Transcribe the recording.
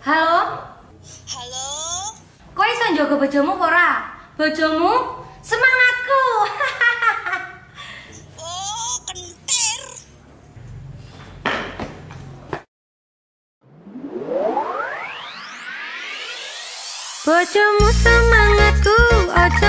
Halo? Halo? Kowe iso njogo bojomu kora ora? Bojomu semangatku. Oh, kentir. bojomu semangatku, ojo